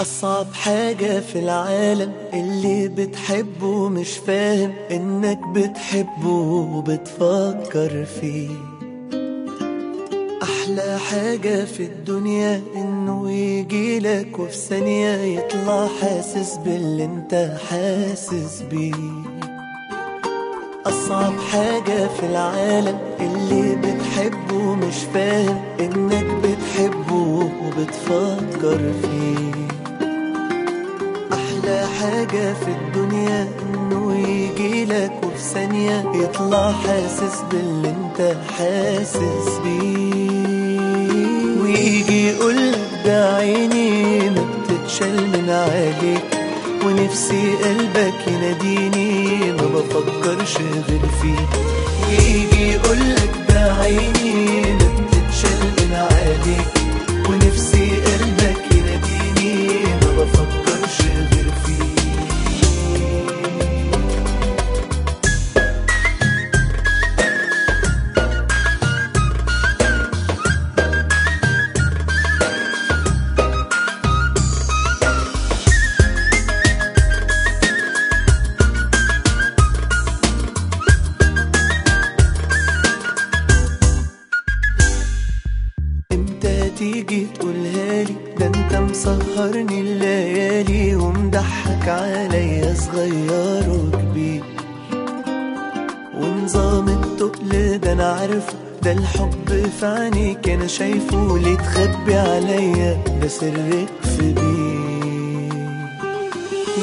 أصعب حاجة في العالم اللي بتحبه مش فاهم إنك بتحبه وبتفكر فيه. أحلى حاجة في الدنيا إنه يجيلك وفي ثانية يطلع حاسس باللي أنت حاسس بيه. أصعب حاجة في العالم اللي بتحبه مش فاهم إنك بتحبه وبتفكر فيه. حاجة في الدنيا إنه يجيلك وفي ثانية يطلع حاسس باللي أنت حاسس بيه. ويجي يقولك ده عيني ما بتتشال من عليك ونفسي قلبك يناديني ما بفكرش غير فيه. ويجي يقولك ده عيني ما بتتشال من عليك ونفسي تيجي تقولها لي؟ ده انت مسهرني الليالي ومضحك عليا صغير وكبير. ونظام التقل ده أنا عارفه ده الحب في عينيك أنا شايفه ليه تخبي عليا ده سرك في بيه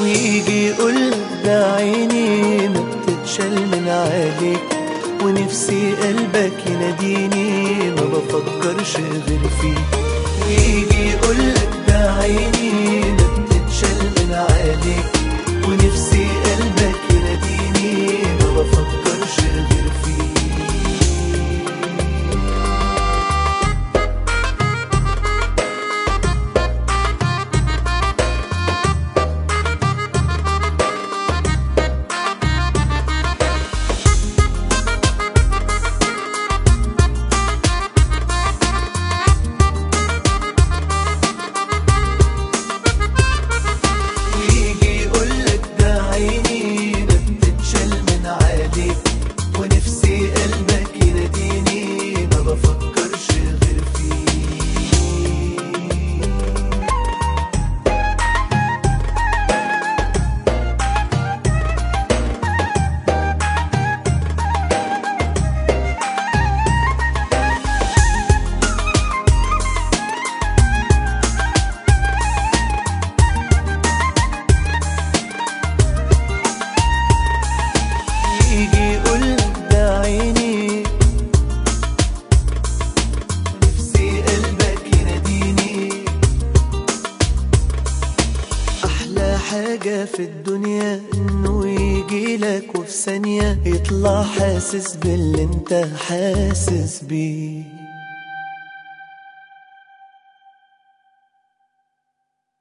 ويجي يقولك ده عيني ما بتتشال من عليك ونفسي قلبك يناديني ما بفكرش غير فيه ويجي يقولك ده عيني ما بتتشال من عليك ونفسي حاجة في الدنيا إنه يجيلك وفي ثانية يطلع حاسس باللي أنت حاسس بيه.